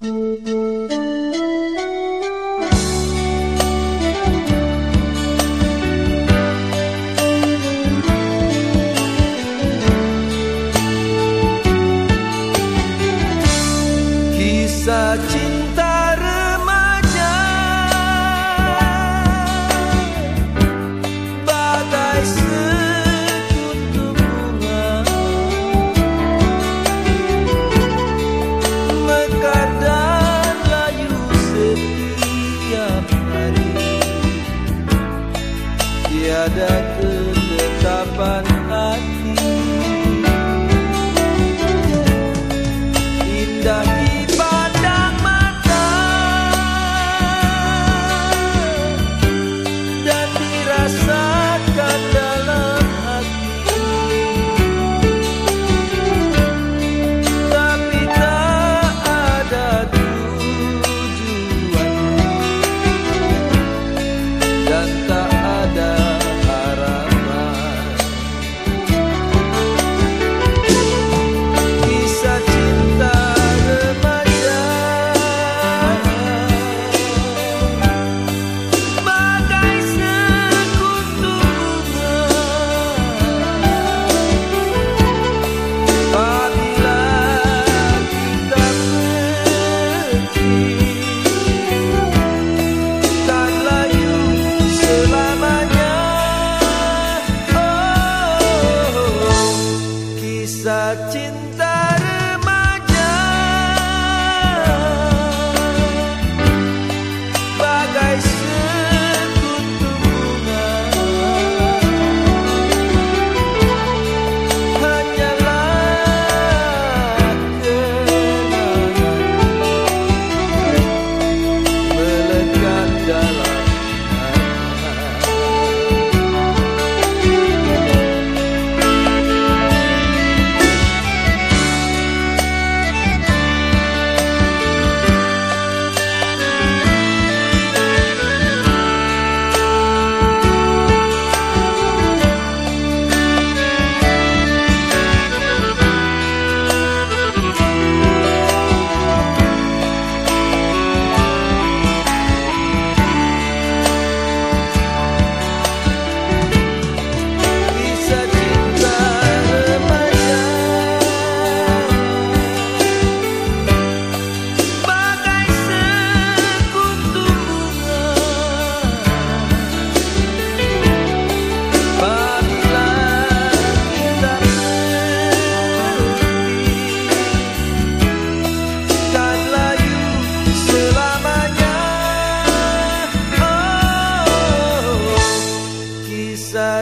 Música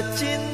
金。